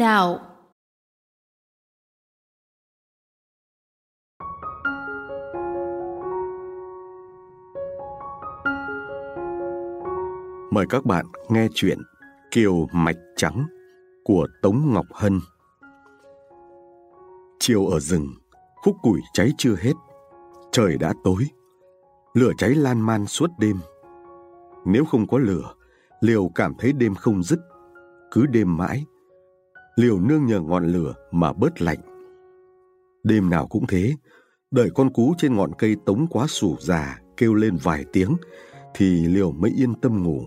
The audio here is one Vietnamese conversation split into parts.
Nào, Mời các bạn nghe chuyện Kiều Mạch Trắng của Tống Ngọc Hân. Chiều ở rừng, khúc củi cháy chưa hết. Trời đã tối, lửa cháy lan man suốt đêm. Nếu không có lửa, Liều cảm thấy đêm không dứt, cứ đêm mãi. Liều nương nhờ ngọn lửa mà bớt lạnh. Đêm nào cũng thế, đợi con cú trên ngọn cây tống quá sủ già kêu lên vài tiếng thì Liều mới yên tâm ngủ.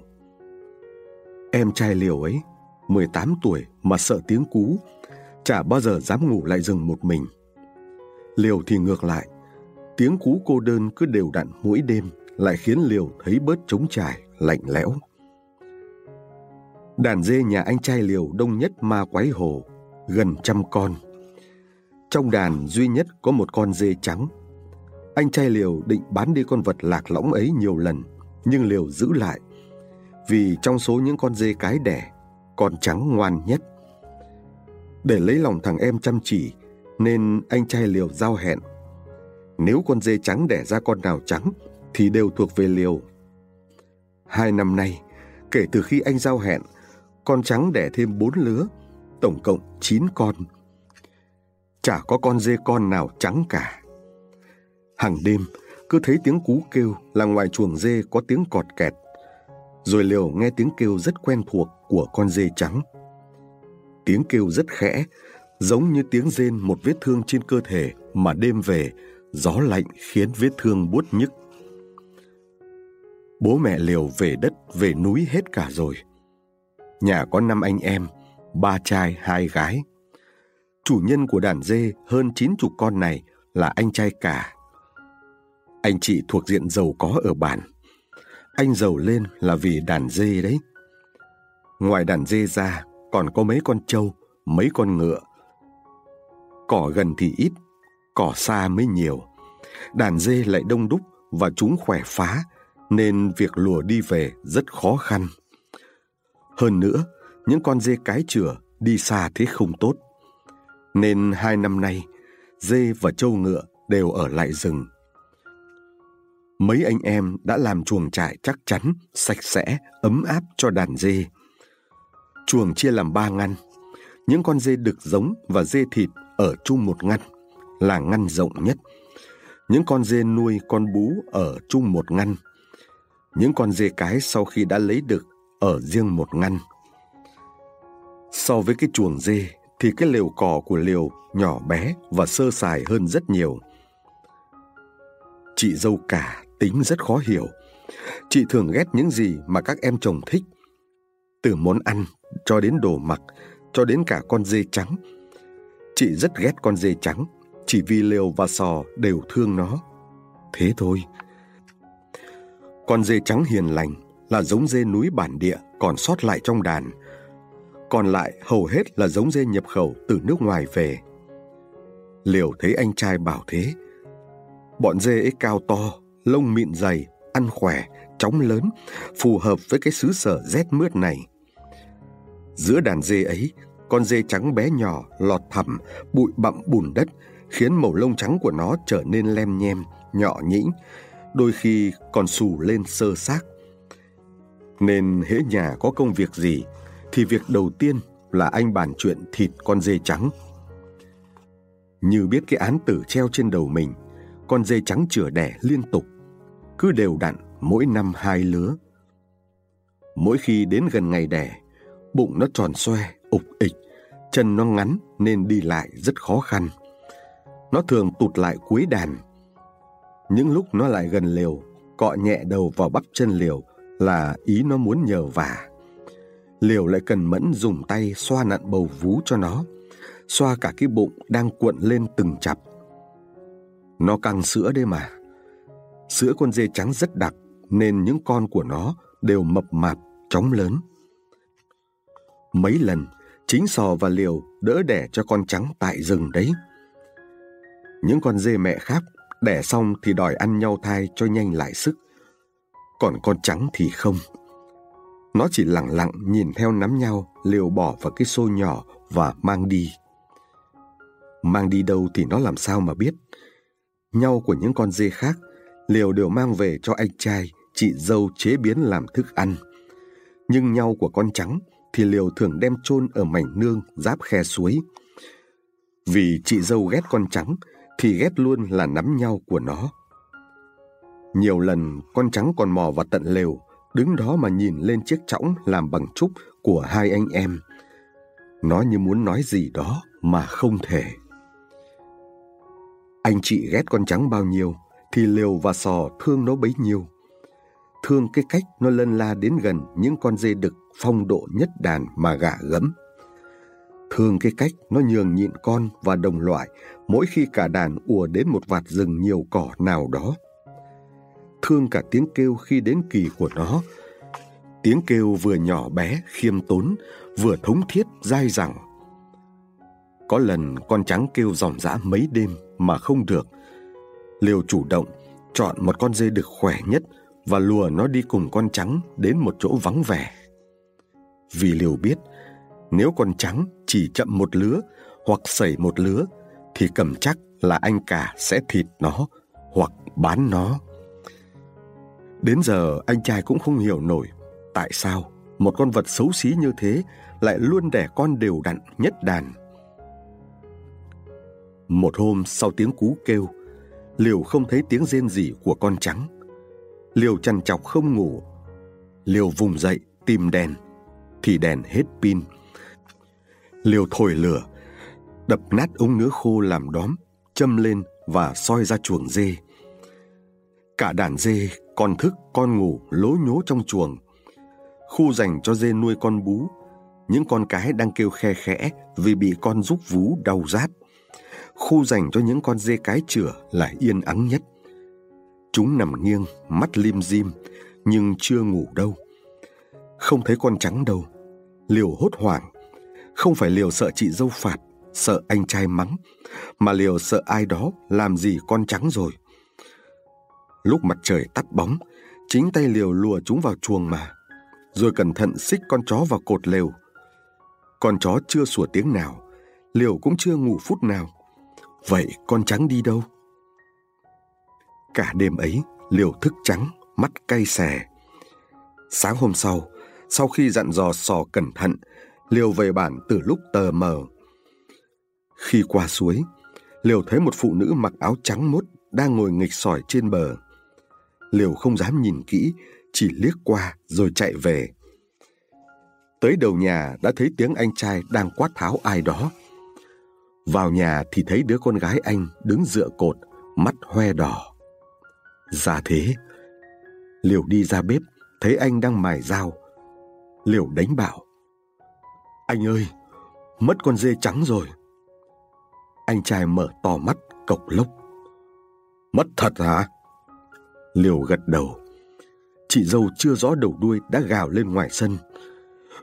Em trai Liều ấy, 18 tuổi mà sợ tiếng cú, chả bao giờ dám ngủ lại rừng một mình. Liều thì ngược lại, tiếng cú cô đơn cứ đều đặn mỗi đêm lại khiến Liều thấy bớt trống trải, lạnh lẽo. Đàn dê nhà anh trai Liều đông nhất ma quái hồ, gần trăm con. Trong đàn duy nhất có một con dê trắng. Anh trai Liều định bán đi con vật lạc lõng ấy nhiều lần, nhưng Liều giữ lại. Vì trong số những con dê cái đẻ, con trắng ngoan nhất. Để lấy lòng thằng em chăm chỉ, nên anh trai Liều giao hẹn. Nếu con dê trắng đẻ ra con nào trắng, thì đều thuộc về Liều. Hai năm nay, kể từ khi anh giao hẹn, con trắng đẻ thêm bốn lứa, tổng cộng chín con. Chả có con dê con nào trắng cả. Hàng đêm, cứ thấy tiếng cú kêu là ngoài chuồng dê có tiếng cọt kẹt. Rồi liều nghe tiếng kêu rất quen thuộc của con dê trắng. Tiếng kêu rất khẽ, giống như tiếng rên một vết thương trên cơ thể mà đêm về, gió lạnh khiến vết thương buốt nhức. Bố mẹ liều về đất, về núi hết cả rồi. Nhà có năm anh em, ba trai, hai gái. Chủ nhân của đàn dê hơn chín chục con này là anh trai cả. Anh chị thuộc diện giàu có ở bản. Anh giàu lên là vì đàn dê đấy. Ngoài đàn dê ra, còn có mấy con trâu, mấy con ngựa. Cỏ gần thì ít, cỏ xa mới nhiều. Đàn dê lại đông đúc và chúng khỏe phá, nên việc lùa đi về rất khó khăn. Hơn nữa, những con dê cái chửa đi xa thế không tốt. Nên hai năm nay, dê và trâu ngựa đều ở lại rừng. Mấy anh em đã làm chuồng trại chắc chắn, sạch sẽ, ấm áp cho đàn dê. Chuồng chia làm ba ngăn. Những con dê đực giống và dê thịt ở chung một ngăn, là ngăn rộng nhất. Những con dê nuôi con bú ở chung một ngăn. Những con dê cái sau khi đã lấy được ở riêng một ngăn. So với cái chuồng dê thì cái lều cỏ của liều nhỏ bé và sơ sài hơn rất nhiều. Chị dâu cả tính rất khó hiểu. Chị thường ghét những gì mà các em chồng thích. Từ món ăn cho đến đồ mặc, cho đến cả con dê trắng. Chị rất ghét con dê trắng, chỉ vì liều và sò đều thương nó. Thế thôi. Con dê trắng hiền lành, là giống dê núi bản địa còn sót lại trong đàn. Còn lại hầu hết là giống dê nhập khẩu từ nước ngoài về. Liều thấy anh trai bảo thế. Bọn dê ấy cao to, lông mịn dày, ăn khỏe, chóng lớn, phù hợp với cái xứ sở rét mướt này. Giữa đàn dê ấy, con dê trắng bé nhỏ lọt thẳm, bụi bặm bùn đất, khiến màu lông trắng của nó trở nên lem nhem, nhỏ nhĩnh, đôi khi còn xù lên sơ xác. Nên hễ nhà có công việc gì thì việc đầu tiên là anh bàn chuyện thịt con dê trắng. Như biết cái án tử treo trên đầu mình, con dê trắng chửa đẻ liên tục, cứ đều đặn mỗi năm hai lứa. Mỗi khi đến gần ngày đẻ, bụng nó tròn xoe, ục ịch, chân nó ngắn nên đi lại rất khó khăn. Nó thường tụt lại cuối đàn. Những lúc nó lại gần liều, cọ nhẹ đầu vào bắp chân liều là ý nó muốn nhờ vả. Liều lại cần mẫn dùng tay xoa nặn bầu vú cho nó, xoa cả cái bụng đang cuộn lên từng chập. Nó căng sữa đấy mà. Sữa con dê trắng rất đặc nên những con của nó đều mập mạp, chóng lớn. Mấy lần, chính sò và liều đỡ đẻ cho con trắng tại rừng đấy. Những con dê mẹ khác đẻ xong thì đòi ăn nhau thai cho nhanh lại sức còn con trắng thì không. Nó chỉ lặng lặng nhìn theo nắm nhau, liều bỏ vào cái xô nhỏ và mang đi. Mang đi đâu thì nó làm sao mà biết. Nhau của những con dê khác, liều đều mang về cho anh trai, chị dâu chế biến làm thức ăn. Nhưng nhau của con trắng thì liều thường đem chôn ở mảnh nương giáp khe suối. Vì chị dâu ghét con trắng thì ghét luôn là nắm nhau của nó. Nhiều lần con trắng còn mò vào tận lều, đứng đó mà nhìn lên chiếc chõng làm bằng trúc của hai anh em. Nó như muốn nói gì đó mà không thể. Anh chị ghét con trắng bao nhiêu thì liều và sò thương nó bấy nhiêu. Thương cái cách nó lân la đến gần những con dê đực phong độ nhất đàn mà gạ gẫm. Thương cái cách nó nhường nhịn con và đồng loại mỗi khi cả đàn ùa đến một vạt rừng nhiều cỏ nào đó. Thương cả tiếng kêu khi đến kỳ của nó. Tiếng kêu vừa nhỏ bé, khiêm tốn, vừa thống thiết, dai dẳng. Có lần con trắng kêu dòng dã mấy đêm mà không được. Liều chủ động, chọn một con dê được khỏe nhất và lùa nó đi cùng con trắng đến một chỗ vắng vẻ. Vì Liều biết, nếu con trắng chỉ chậm một lứa hoặc sẩy một lứa thì cầm chắc là anh cả sẽ thịt nó hoặc bán nó. Đến giờ anh trai cũng không hiểu nổi tại sao một con vật xấu xí như thế lại luôn đẻ con đều đặn nhất đàn. Một hôm sau tiếng cú kêu, Liều không thấy tiếng rên gì của con trắng. Liều chằn chọc không ngủ. Liều vùng dậy tìm đèn, thì đèn hết pin. Liều thổi lửa, đập nát ống nứa khô làm đóm, châm lên và soi ra chuồng dê. Cả đàn dê, con thức, con ngủ, lố nhố trong chuồng. Khu dành cho dê nuôi con bú, những con cái đang kêu khe khẽ vì bị con rúc vú đau rát. Khu dành cho những con dê cái chửa là yên ắng nhất. Chúng nằm nghiêng, mắt lim dim, nhưng chưa ngủ đâu. Không thấy con trắng đâu. Liều hốt hoảng. Không phải liều sợ chị dâu phạt, sợ anh trai mắng, mà liều sợ ai đó làm gì con trắng rồi. Lúc mặt trời tắt bóng, chính tay liều lùa chúng vào chuồng mà, rồi cẩn thận xích con chó vào cột lều. Con chó chưa sủa tiếng nào, liều cũng chưa ngủ phút nào. Vậy con trắng đi đâu? Cả đêm ấy, liều thức trắng, mắt cay xè. Sáng hôm sau, sau khi dặn dò sò cẩn thận, liều về bản từ lúc tờ mờ. Khi qua suối, liều thấy một phụ nữ mặc áo trắng mốt đang ngồi nghịch sỏi trên bờ. Liều không dám nhìn kỹ, chỉ liếc qua rồi chạy về. Tới đầu nhà đã thấy tiếng anh trai đang quát tháo ai đó. Vào nhà thì thấy đứa con gái anh đứng dựa cột, mắt hoe đỏ. Ra thế, Liều đi ra bếp, thấy anh đang mài dao. Liều đánh bảo. Anh ơi, mất con dê trắng rồi. Anh trai mở to mắt, cộc lốc. Mất thật hả? Liều gật đầu. Chị dâu chưa rõ đầu đuôi đã gào lên ngoài sân.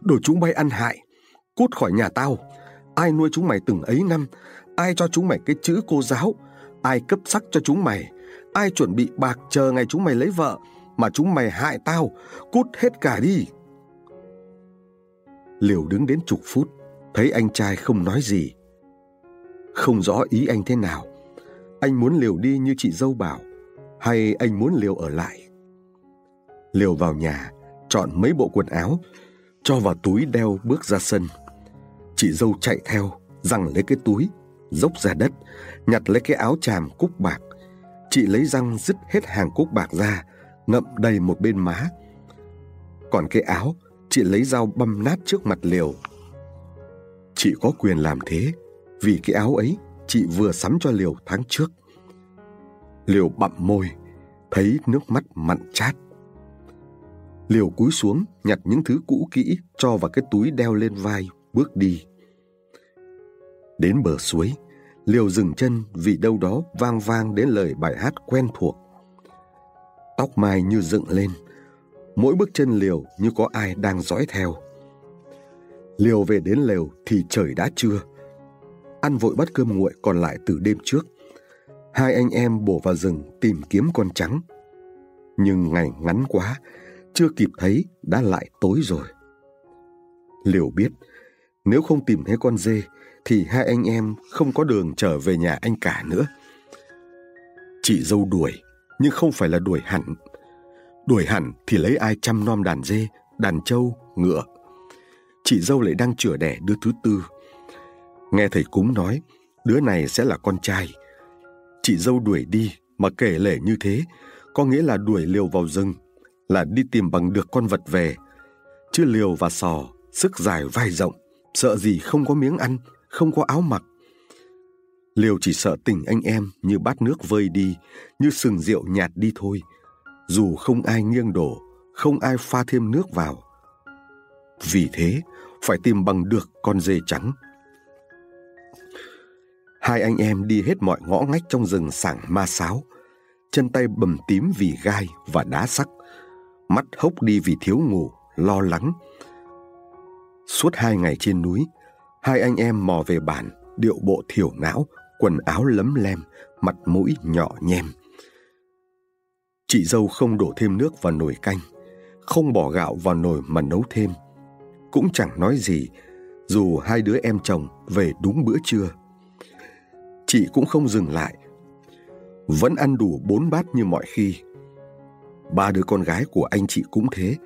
Đồ chúng bay ăn hại, cút khỏi nhà tao. Ai nuôi chúng mày từng ấy năm, ai cho chúng mày cái chữ cô giáo, ai cấp sắc cho chúng mày, ai chuẩn bị bạc chờ ngày chúng mày lấy vợ, mà chúng mày hại tao, cút hết cả đi. Liều đứng đến chục phút, thấy anh trai không nói gì. Không rõ ý anh thế nào. Anh muốn Liều đi như chị dâu bảo, hay anh muốn Liều ở lại? Liều vào nhà, chọn mấy bộ quần áo, cho vào túi đeo bước ra sân. Chị dâu chạy theo, răng lấy cái túi, dốc ra đất, nhặt lấy cái áo chàm cúc bạc. Chị lấy răng dứt hết hàng cúc bạc ra, ngậm đầy một bên má. Còn cái áo, chị lấy dao băm nát trước mặt liều. Chị có quyền làm thế, vì cái áo ấy chị vừa sắm cho liều tháng trước. Liều bặm môi, thấy nước mắt mặn chát. Liều cúi xuống, nhặt những thứ cũ kỹ, cho vào cái túi đeo lên vai, bước đi. Đến bờ suối, Liều dừng chân vì đâu đó vang vang đến lời bài hát quen thuộc. Tóc mai như dựng lên, mỗi bước chân Liều như có ai đang dõi theo. Liều về đến lều thì trời đã trưa. Ăn vội bát cơm nguội còn lại từ đêm trước. Hai anh em bổ vào rừng tìm kiếm con trắng. Nhưng ngày ngắn quá, chưa kịp thấy đã lại tối rồi. Liều biết, nếu không tìm thấy con dê thì hai anh em không có đường trở về nhà anh cả nữa. Chị dâu đuổi, nhưng không phải là đuổi hẳn. Đuổi hẳn thì lấy ai chăm nom đàn dê, đàn trâu, ngựa. Chị dâu lại đang chữa đẻ đứa thứ tư. Nghe thầy cúng nói, đứa này sẽ là con trai. Chị dâu đuổi đi mà kể lể như thế, có nghĩa là đuổi liều vào rừng, là đi tìm bằng được con vật về. Chứ liều và sò, sức dài vai rộng, sợ gì không có miếng ăn, không có áo mặc. Liều chỉ sợ tình anh em như bát nước vơi đi, như sừng rượu nhạt đi thôi. Dù không ai nghiêng đổ, không ai pha thêm nước vào. Vì thế, phải tìm bằng được con dê trắng. Hai anh em đi hết mọi ngõ ngách trong rừng sảng ma sáo, chân tay bầm tím vì gai và đá sắc, mắt hốc đi vì thiếu ngủ, lo lắng. Suốt hai ngày trên núi, hai anh em mò về bản, điệu bộ thiểu não, quần áo lấm lem, mặt mũi nhỏ nhem. Chị dâu không đổ thêm nước vào nồi canh, không bỏ gạo vào nồi mà nấu thêm. Cũng chẳng nói gì, dù hai đứa em chồng về đúng bữa trưa. Chị cũng không dừng lại, vẫn ăn đủ bốn bát như mọi khi. Ba đứa con gái của anh chị cũng thế,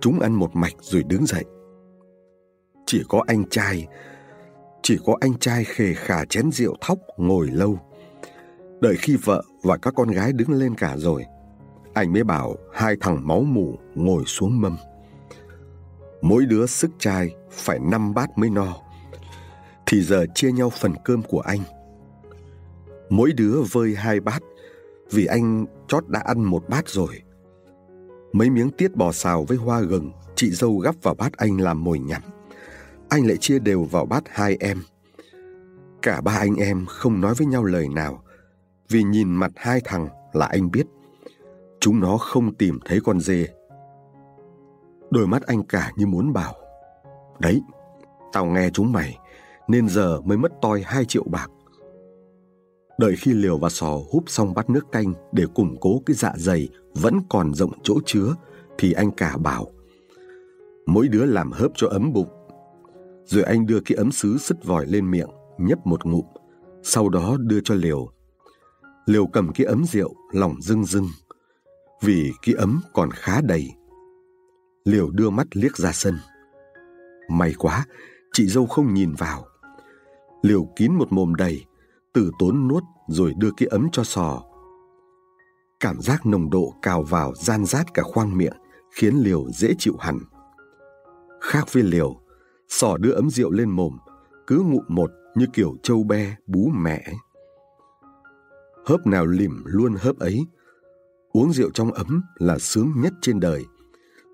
chúng ăn một mạch rồi đứng dậy. Chỉ có anh trai, chỉ có anh trai khề khà chén rượu thóc ngồi lâu. Đợi khi vợ và các con gái đứng lên cả rồi, anh mới bảo hai thằng máu mủ ngồi xuống mâm. Mỗi đứa sức trai phải năm bát mới no. Thì giờ chia nhau phần cơm của anh. Mỗi đứa vơi hai bát, vì anh chót đã ăn một bát rồi. Mấy miếng tiết bò xào với hoa gừng, chị dâu gắp vào bát anh làm mồi nhắm. Anh lại chia đều vào bát hai em. Cả ba anh em không nói với nhau lời nào, vì nhìn mặt hai thằng là anh biết. Chúng nó không tìm thấy con dê. Đôi mắt anh cả như muốn bảo. Đấy, tao nghe chúng mày, nên giờ mới mất toi hai triệu bạc. Đợi khi liều và sò húp xong bát nước canh để củng cố cái dạ dày vẫn còn rộng chỗ chứa, thì anh cả bảo. Mỗi đứa làm hớp cho ấm bụng. Rồi anh đưa cái ấm sứ sứt vòi lên miệng, nhấp một ngụm, sau đó đưa cho liều. Liều cầm cái ấm rượu, lòng rưng rưng, vì cái ấm còn khá đầy. Liều đưa mắt liếc ra sân. May quá, chị dâu không nhìn vào. Liều kín một mồm đầy, từ tốn nuốt rồi đưa cái ấm cho sò. Cảm giác nồng độ cào vào gian rát cả khoang miệng khiến liều dễ chịu hẳn. Khác với liều, sò đưa ấm rượu lên mồm, cứ ngụm một như kiểu châu be bú mẹ. Hớp nào lìm luôn hớp ấy, uống rượu trong ấm là sướng nhất trên đời,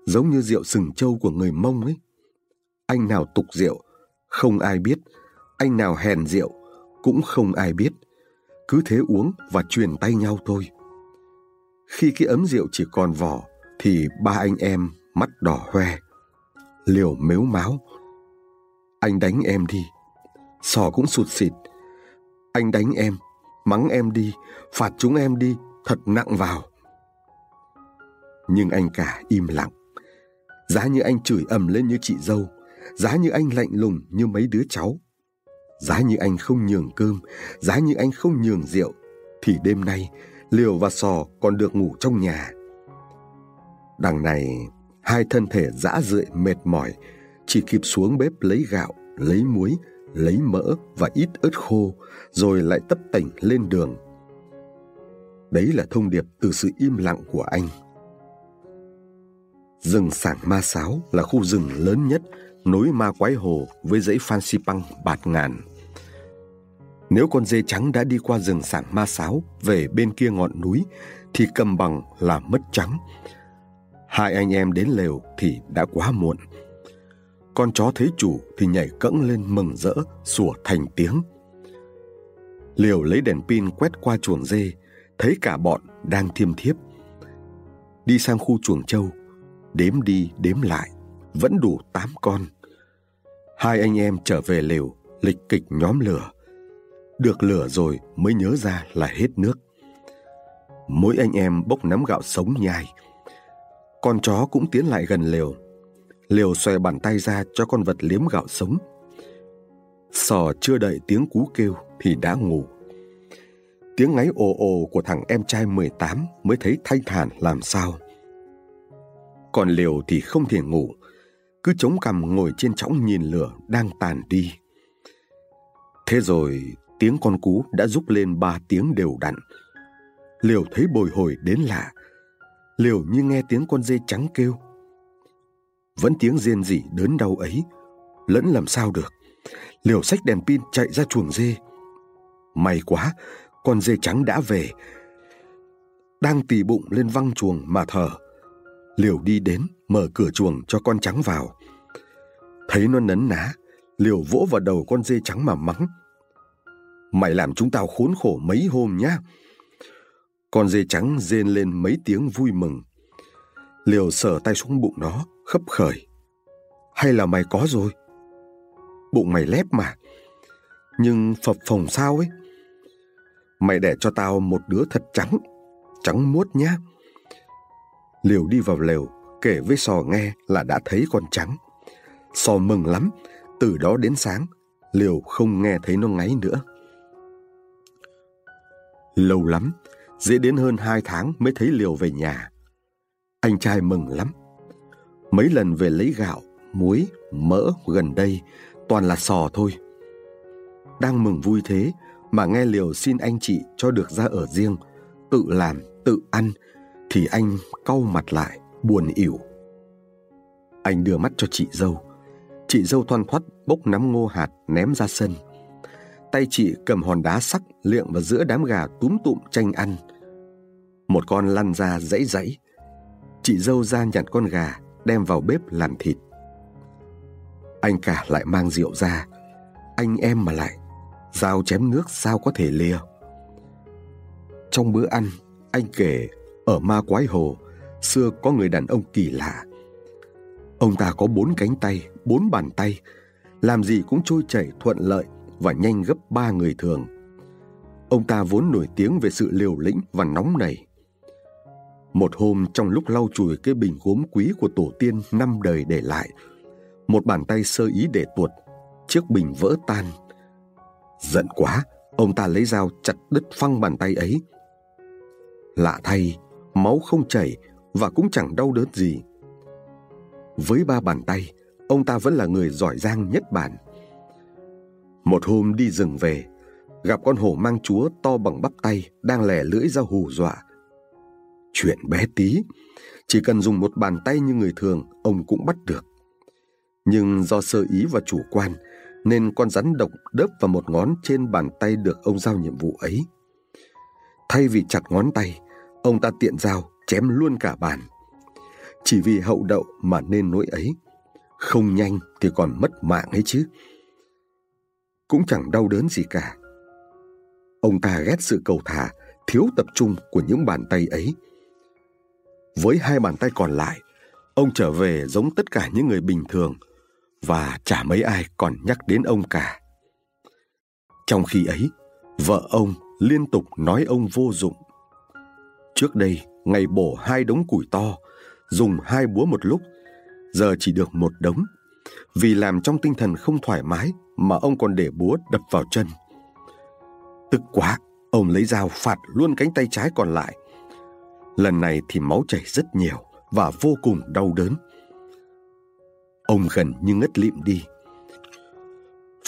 giống như rượu sừng trâu của người Mông ấy. Anh nào tục rượu, không ai biết, anh nào hèn rượu, cũng không ai biết. Cứ thế uống và truyền tay nhau thôi. Khi cái ấm rượu chỉ còn vỏ, thì ba anh em mắt đỏ hoe. Liều mếu máu. Anh đánh em đi. Sò cũng sụt xịt. Anh đánh em, mắng em đi, phạt chúng em đi, thật nặng vào. Nhưng anh cả im lặng. Giá như anh chửi ầm lên như chị dâu, giá như anh lạnh lùng như mấy đứa cháu, Giá như anh không nhường cơm, giá như anh không nhường rượu, thì đêm nay Liều và Sò còn được ngủ trong nhà. Đằng này, hai thân thể dã rượi mệt mỏi, chỉ kịp xuống bếp lấy gạo, lấy muối, lấy mỡ và ít ớt khô, rồi lại tấp tỉnh lên đường. Đấy là thông điệp từ sự im lặng của anh. Rừng sảng ma sáo là khu rừng lớn nhất nối ma quái hồ với dãy Phan Xipang bạt ngàn. Nếu con dê trắng đã đi qua rừng sảng ma sáo về bên kia ngọn núi thì cầm bằng là mất trắng. Hai anh em đến lều thì đã quá muộn. Con chó thấy chủ thì nhảy cẫng lên mừng rỡ, sủa thành tiếng. Liều lấy đèn pin quét qua chuồng dê, thấy cả bọn đang thiêm thiếp. Đi sang khu chuồng trâu, đếm đi đếm lại, vẫn đủ tám con. Hai anh em trở về lều, lịch kịch nhóm lửa. Được lửa rồi mới nhớ ra là hết nước. Mỗi anh em bốc nắm gạo sống nhai. Con chó cũng tiến lại gần liều. Liều xòe bàn tay ra cho con vật liếm gạo sống. Sò chưa đợi tiếng cú kêu thì đã ngủ. Tiếng ngáy ồ ồ của thằng em trai 18 mới thấy thanh thản làm sao. Còn liều thì không thể ngủ, cứ chống cằm ngồi trên chõng nhìn lửa đang tàn đi. Thế rồi tiếng con cú đã rúc lên ba tiếng đều đặn. Liều thấy bồi hồi đến lạ. Liều như nghe tiếng con dê trắng kêu. Vẫn tiếng rên rỉ đớn đau ấy, lẫn làm sao được. Liều xách đèn pin chạy ra chuồng dê. May quá, con dê trắng đã về. Đang tì bụng lên văng chuồng mà thở. Liều đi đến, mở cửa chuồng cho con trắng vào. Thấy nó nấn ná, Liều vỗ vào đầu con dê trắng mà mắng. Mày làm chúng tao khốn khổ mấy hôm nhá. Con dê trắng rên lên mấy tiếng vui mừng. Liều sờ tay xuống bụng nó, khấp khởi. Hay là mày có rồi? Bụng mày lép mà. Nhưng phập phồng sao ấy? Mày để cho tao một đứa thật trắng, trắng muốt nhá. Liều đi vào lều, kể với sò nghe là đã thấy con trắng. Sò mừng lắm, từ đó đến sáng, Liều không nghe thấy nó ngáy nữa. Lâu lắm, dễ đến hơn hai tháng mới thấy Liều về nhà. Anh trai mừng lắm. Mấy lần về lấy gạo, muối, mỡ gần đây, toàn là sò thôi. Đang mừng vui thế mà nghe Liều xin anh chị cho được ra ở riêng, tự làm, tự ăn, thì anh cau mặt lại, buồn ỉu. Anh đưa mắt cho chị dâu. Chị dâu thoăn thoắt bốc nắm ngô hạt ném ra sân. Tay chị cầm hòn đá sắc liệng vào giữa đám gà túm tụm tranh ăn. Một con lăn ra dãy dãy. Chị dâu ra nhặt con gà, đem vào bếp làm thịt. Anh cả lại mang rượu ra. Anh em mà lại, dao chém nước sao có thể lìa. Trong bữa ăn, anh kể ở ma quái hồ, xưa có người đàn ông kỳ lạ. Ông ta có bốn cánh tay, bốn bàn tay, làm gì cũng trôi chảy thuận lợi và nhanh gấp ba người thường. Ông ta vốn nổi tiếng về sự liều lĩnh và nóng nảy. Một hôm trong lúc lau chùi cái bình gốm quý của tổ tiên năm đời để lại, một bàn tay sơ ý để tuột, chiếc bình vỡ tan. Giận quá, ông ta lấy dao chặt đứt phăng bàn tay ấy. Lạ thay, máu không chảy và cũng chẳng đau đớn gì. Với ba bàn tay, ông ta vẫn là người giỏi giang nhất bản. Một hôm đi rừng về, gặp con hổ mang chúa to bằng bắp tay đang lẻ lưỡi ra hù dọa. Chuyện bé tí, chỉ cần dùng một bàn tay như người thường, ông cũng bắt được. Nhưng do sơ ý và chủ quan, nên con rắn độc đớp vào một ngón trên bàn tay được ông giao nhiệm vụ ấy. Thay vì chặt ngón tay, ông ta tiện dao chém luôn cả bàn. Chỉ vì hậu đậu mà nên nỗi ấy. Không nhanh thì còn mất mạng ấy chứ. Cũng chẳng đau đớn gì cả. Ông ta ghét sự cầu thả, thiếu tập trung của những bàn tay ấy. Với hai bàn tay còn lại, ông trở về giống tất cả những người bình thường và chả mấy ai còn nhắc đến ông cả. Trong khi ấy, vợ ông liên tục nói ông vô dụng. Trước đây, ngày bổ hai đống củi to, dùng hai búa một lúc, giờ chỉ được một đống. Vì làm trong tinh thần không thoải mái mà ông còn để búa đập vào chân. Tức quá, ông lấy dao phạt luôn cánh tay trái còn lại. Lần này thì máu chảy rất nhiều và vô cùng đau đớn. Ông gần như ngất lịm đi.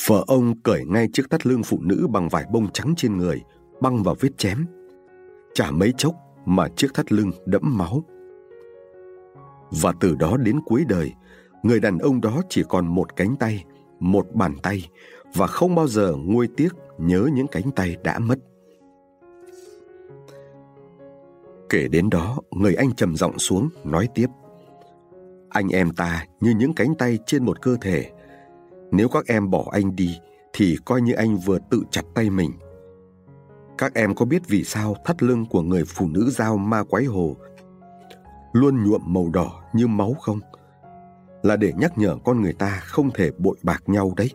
Vợ ông cởi ngay chiếc thắt lưng phụ nữ bằng vải bông trắng trên người, băng vào vết chém. Chả mấy chốc mà chiếc thắt lưng đẫm máu. Và từ đó đến cuối đời, người đàn ông đó chỉ còn một cánh tay, một bàn tay và không bao giờ nguôi tiếc nhớ những cánh tay đã mất. Kể đến đó, người anh trầm giọng xuống nói tiếp. Anh em ta như những cánh tay trên một cơ thể. Nếu các em bỏ anh đi thì coi như anh vừa tự chặt tay mình. Các em có biết vì sao thắt lưng của người phụ nữ giao ma quái hồ luôn nhuộm màu đỏ như máu không? Là để nhắc nhở con người ta không thể bội bạc nhau đấy.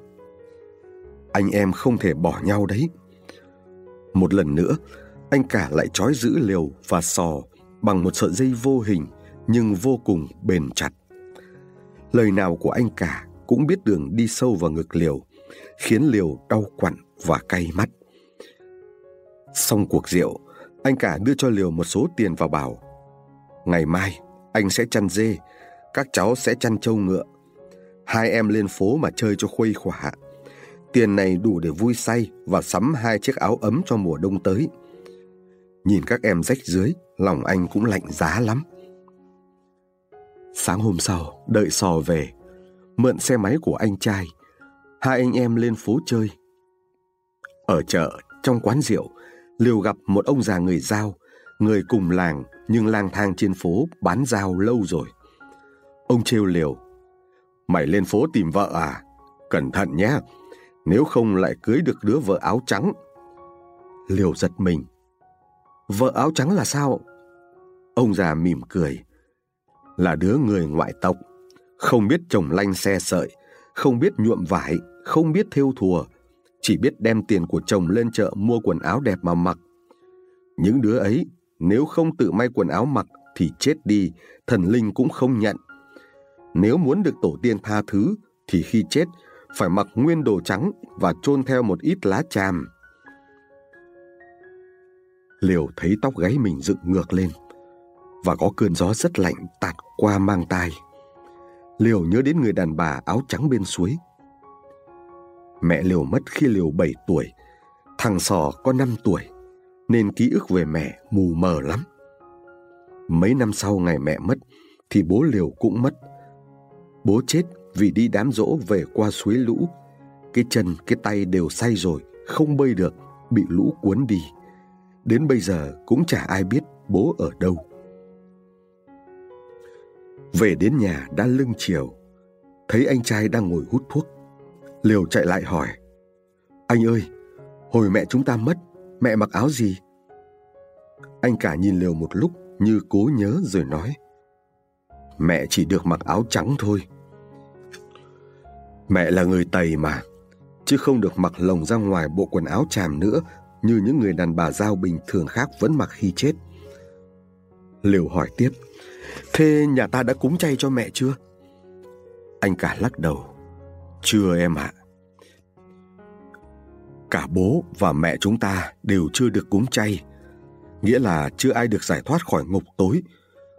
Anh em không thể bỏ nhau đấy. Một lần nữa, anh cả lại trói giữ liều và sò bằng một sợi dây vô hình nhưng vô cùng bền chặt. Lời nào của anh cả cũng biết đường đi sâu vào ngực Liều, khiến Liều đau quặn và cay mắt. Xong cuộc rượu, anh cả đưa cho Liều một số tiền và bảo Ngày mai, anh sẽ chăn dê, các cháu sẽ chăn trâu ngựa. Hai em lên phố mà chơi cho khuây khỏa. Tiền này đủ để vui say và sắm hai chiếc áo ấm cho mùa đông tới. Nhìn các em rách dưới, lòng anh cũng lạnh giá lắm. Sáng hôm sau, đợi sò về, mượn xe máy của anh trai, hai anh em lên phố chơi. Ở chợ, trong quán rượu, Liều gặp một ông già người Giao, người cùng làng nhưng lang thang trên phố bán dao lâu rồi. Ông trêu Liều, mày lên phố tìm vợ à? Cẩn thận nhé, nếu không lại cưới được đứa vợ áo trắng. Liều giật mình. Vợ áo trắng là sao? Ông già mỉm cười. Là đứa người ngoại tộc, không biết trồng lanh xe sợi, không biết nhuộm vải, không biết thêu thùa, chỉ biết đem tiền của chồng lên chợ mua quần áo đẹp mà mặc. Những đứa ấy, nếu không tự may quần áo mặc thì chết đi, thần linh cũng không nhận. Nếu muốn được tổ tiên tha thứ, thì khi chết phải mặc nguyên đồ trắng và chôn theo một ít lá tràm. Liều thấy tóc gáy mình dựng ngược lên và có cơn gió rất lạnh tạt qua mang tai. Liều nhớ đến người đàn bà áo trắng bên suối. Mẹ Liều mất khi Liều 7 tuổi, thằng Sò có 5 tuổi, nên ký ức về mẹ mù mờ lắm. Mấy năm sau ngày mẹ mất, thì bố Liều cũng mất. Bố chết vì đi đám rỗ về qua suối lũ. Cái chân, cái tay đều say rồi, không bơi được, bị lũ cuốn đi. Đến bây giờ cũng chả ai biết bố ở đâu. Về đến nhà đã lưng chiều, thấy anh trai đang ngồi hút thuốc. Liều chạy lại hỏi, anh ơi, hồi mẹ chúng ta mất, mẹ mặc áo gì? Anh cả nhìn Liều một lúc như cố nhớ rồi nói, mẹ chỉ được mặc áo trắng thôi. Mẹ là người Tây mà, chứ không được mặc lồng ra ngoài bộ quần áo tràm nữa như những người đàn bà giao bình thường khác vẫn mặc khi chết. Liều hỏi tiếp, thế nhà ta đã cúng chay cho mẹ chưa? Anh cả lắc đầu, chưa em ạ. Cả bố và mẹ chúng ta đều chưa được cúng chay, nghĩa là chưa ai được giải thoát khỏi ngục tối,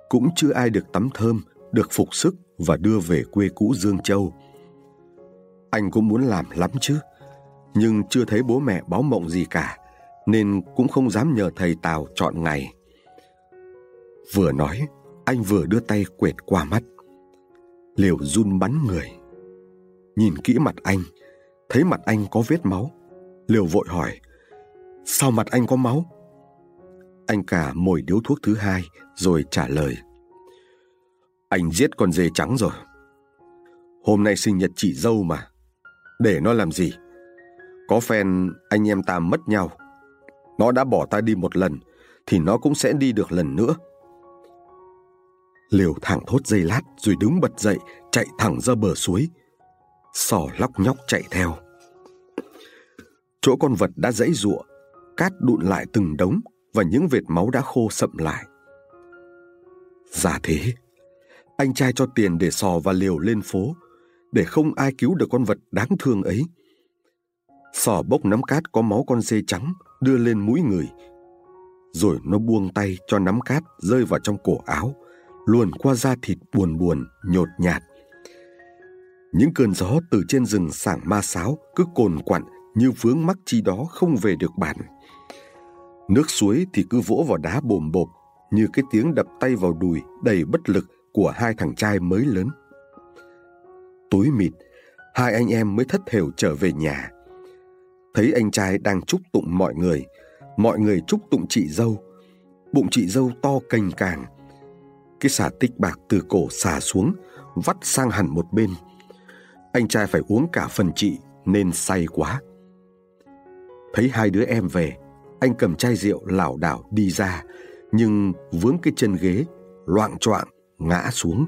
cũng chưa ai được tắm thơm, được phục sức và đưa về quê cũ Dương Châu. Anh cũng muốn làm lắm chứ, nhưng chưa thấy bố mẹ báo mộng gì cả, nên cũng không dám nhờ thầy Tào chọn ngày. Vừa nói, anh vừa đưa tay quệt qua mắt. Liều run bắn người. Nhìn kỹ mặt anh, thấy mặt anh có vết máu. Liều vội hỏi, sao mặt anh có máu? Anh cả mồi điếu thuốc thứ hai rồi trả lời. Anh giết con dê trắng rồi. Hôm nay sinh nhật chị dâu mà. Để nó làm gì? Có phen anh em ta mất nhau. Nó đã bỏ ta đi một lần, thì nó cũng sẽ đi được lần nữa. Liều thẳng thốt dây lát rồi đứng bật dậy, chạy thẳng ra bờ suối. Sò lóc nhóc chạy theo. Chỗ con vật đã dãy ruộng, cát đụn lại từng đống và những vệt máu đã khô sậm lại. Giả thế, anh trai cho tiền để sò và liều lên phố, để không ai cứu được con vật đáng thương ấy. Sò bốc nắm cát có máu con dê trắng đưa lên mũi người. Rồi nó buông tay cho nắm cát rơi vào trong cổ áo, luồn qua da thịt buồn buồn, nhột nhạt. Những cơn gió từ trên rừng sảng ma sáo cứ cồn quặn như vướng mắc chi đó không về được bản. Nước suối thì cứ vỗ vào đá bồm bộp như cái tiếng đập tay vào đùi đầy bất lực của hai thằng trai mới lớn. Tối mịt, hai anh em mới thất thểu trở về nhà. Thấy anh trai đang chúc tụng mọi người, mọi người chúc tụng chị dâu. Bụng chị dâu to cành càng. Cái xà tích bạc từ cổ xà xuống, vắt sang hẳn một bên. Anh trai phải uống cả phần chị nên say quá. Thấy hai đứa em về, anh cầm chai rượu lảo đảo đi ra, nhưng vướng cái chân ghế, loạn choạng ngã xuống.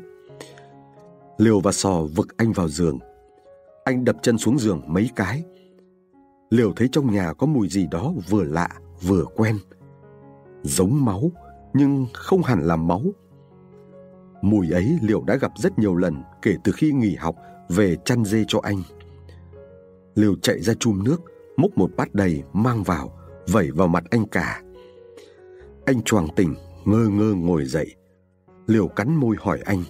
Liều và sò vực anh vào giường. Anh đập chân xuống giường mấy cái. Liều thấy trong nhà có mùi gì đó vừa lạ vừa quen. Giống máu, nhưng không hẳn là máu. Mùi ấy Liều đã gặp rất nhiều lần kể từ khi nghỉ học về chăn dê cho anh. Liều chạy ra chum nước, múc một bát đầy mang vào, vẩy vào mặt anh cả. Anh choàng tỉnh, ngơ ngơ ngồi dậy. Liều cắn môi hỏi anh.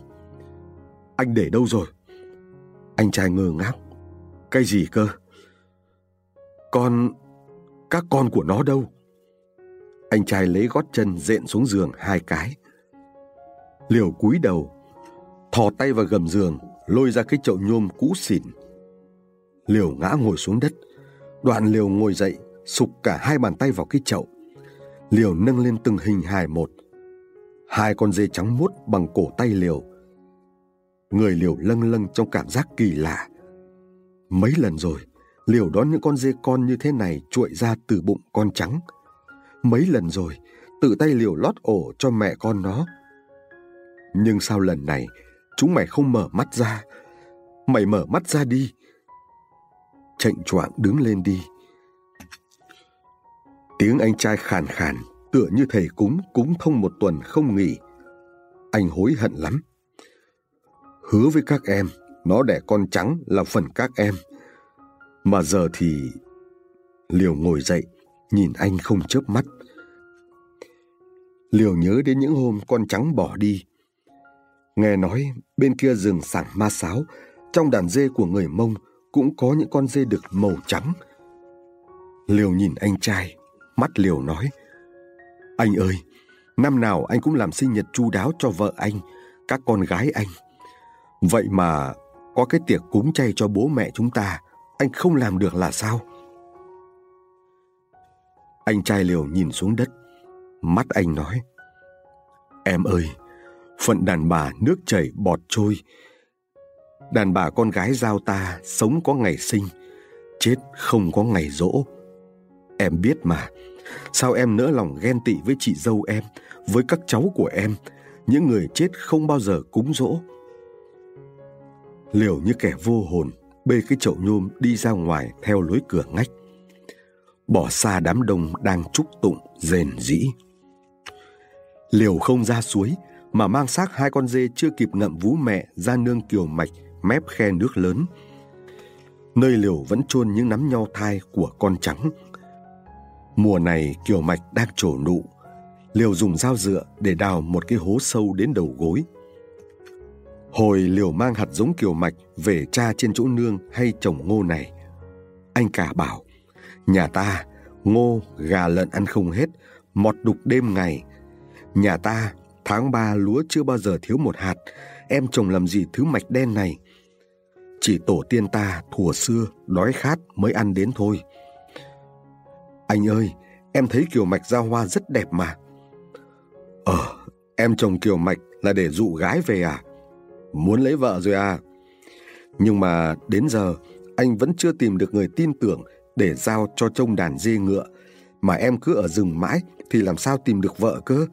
Anh để đâu rồi? Anh trai ngơ ngác. Cái gì cơ? Con... Các con của nó đâu? Anh trai lấy gót chân dện xuống giường hai cái. Liều cúi đầu, thò tay vào gầm giường, lôi ra cái chậu nhôm cũ xỉn. Liều ngã ngồi xuống đất. Đoạn Liều ngồi dậy, sục cả hai bàn tay vào cái chậu. Liều nâng lên từng hình hài một. Hai con dê trắng muốt bằng cổ tay Liều. Người Liều lâng lâng trong cảm giác kỳ lạ. Mấy lần rồi, Liều đón những con dê con như thế này chuội ra từ bụng con trắng. Mấy lần rồi, tự tay Liều lót ổ cho mẹ con nó. Nhưng sao lần này, chúng mày không mở mắt ra? Mày mở mắt ra đi. Trịnh choạng đứng lên đi. Tiếng anh trai khàn khàn, tựa như thầy cúng cúng thông một tuần không nghỉ. Anh hối hận lắm. Hứa với các em, nó đẻ con trắng là phần các em. Mà giờ thì... Liều ngồi dậy, nhìn anh không chớp mắt. Liều nhớ đến những hôm con trắng bỏ đi. Nghe nói bên kia rừng sảng ma sáo, trong đàn dê của người Mông cũng có những con dê đực màu trắng. Liều nhìn anh trai, mắt Liều nói, Anh ơi, năm nào anh cũng làm sinh nhật chu đáo cho vợ anh, các con gái anh. Vậy mà có cái tiệc cúng chay cho bố mẹ chúng ta, anh không làm được là sao? Anh trai liều nhìn xuống đất, mắt anh nói, Em ơi, phận đàn bà nước chảy bọt trôi. Đàn bà con gái giao ta sống có ngày sinh, chết không có ngày rỗ. Em biết mà, sao em nỡ lòng ghen tị với chị dâu em, với các cháu của em, những người chết không bao giờ cúng dỗ. Liều như kẻ vô hồn, bê cái chậu nhôm đi ra ngoài theo lối cửa ngách. Bỏ xa đám đông đang chúc tụng rền rĩ. Liều không ra suối, mà mang xác hai con dê chưa kịp ngậm vú mẹ ra nương kiều mạch mép khe nước lớn. Nơi liều vẫn chôn những nắm nho thai của con trắng. Mùa này kiều mạch đang trổ nụ. Liều dùng dao dựa để đào một cái hố sâu đến đầu gối. Hồi liều mang hạt giống kiều mạch về cha trên chỗ nương hay trồng ngô này. Anh cả bảo, nhà ta, ngô, gà lợn ăn không hết, mọt đục đêm ngày. Nhà ta, tháng ba lúa chưa bao giờ thiếu một hạt, em trồng làm gì thứ mạch đen này. Chỉ tổ tiên ta thùa xưa đói khát mới ăn đến thôi. Anh ơi, em thấy kiều mạch ra hoa rất đẹp mà. Ờ, em trồng kiều mạch là để dụ gái về à? Muốn lấy vợ rồi à? Nhưng mà đến giờ anh vẫn chưa tìm được người tin tưởng để giao cho trông đàn dê ngựa. Mà em cứ ở rừng mãi thì làm sao tìm được vợ cơ?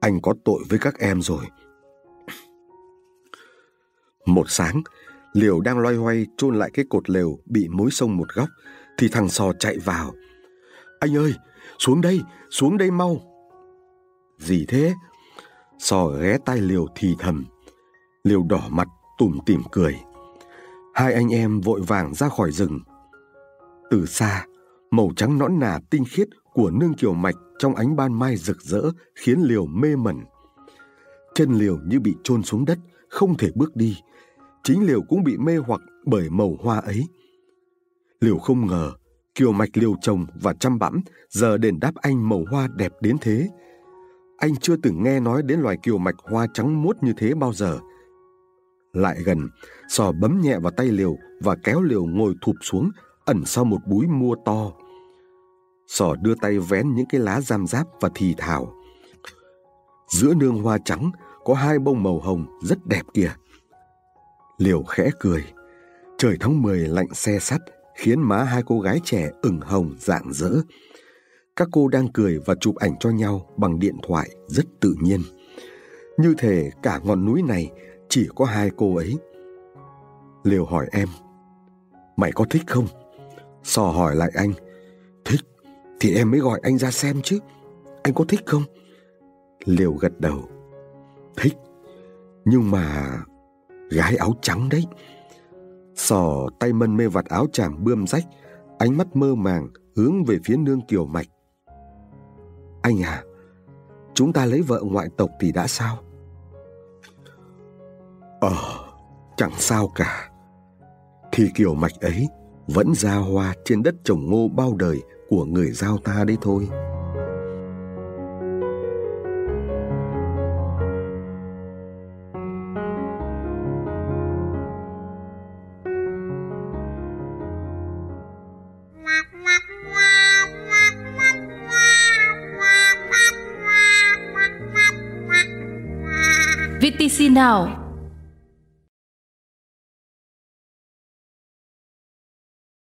Anh có tội với các em rồi. Một sáng, Liều đang loay hoay chôn lại cái cột lều bị mối sông một góc, thì thằng sò chạy vào. Anh ơi, xuống đây, xuống đây mau. Gì thế? Sò ghé tay Liều thì thầm. Liều đỏ mặt, tủm tỉm cười. Hai anh em vội vàng ra khỏi rừng. Từ xa, màu trắng nõn nà tinh khiết của nương kiều mạch trong ánh ban mai rực rỡ khiến Liều mê mẩn. Chân Liều như bị chôn xuống đất, không thể bước đi. Chính Liều cũng bị mê hoặc bởi màu hoa ấy. Liều không ngờ, kiều mạch Liều trồng và chăm bẵm giờ đền đáp anh màu hoa đẹp đến thế. Anh chưa từng nghe nói đến loài kiều mạch hoa trắng muốt như thế bao giờ. Lại gần, sò bấm nhẹ vào tay Liều và kéo Liều ngồi thụp xuống, ẩn sau một búi mua to. Sò đưa tay vén những cái lá giam giáp và thì thào. Giữa nương hoa trắng có hai bông màu hồng rất đẹp kìa. Liều khẽ cười. Trời tháng 10 lạnh xe sắt khiến má hai cô gái trẻ ửng hồng rạng rỡ. Các cô đang cười và chụp ảnh cho nhau bằng điện thoại rất tự nhiên. Như thể cả ngọn núi này chỉ có hai cô ấy. Liều hỏi em, mày có thích không? Sò hỏi lại anh, thích thì em mới gọi anh ra xem chứ. Anh có thích không? Liều gật đầu. Thích. Nhưng mà gái áo trắng đấy. Sò tay mân mê vặt áo chàng bươm rách, ánh mắt mơ màng hướng về phía nương kiều mạch. Anh à, chúng ta lấy vợ ngoại tộc thì đã sao? Ờ, chẳng sao cả. Thì kiều mạch ấy vẫn ra hoa trên đất trồng ngô bao đời của người giao ta đấy thôi. VTC Now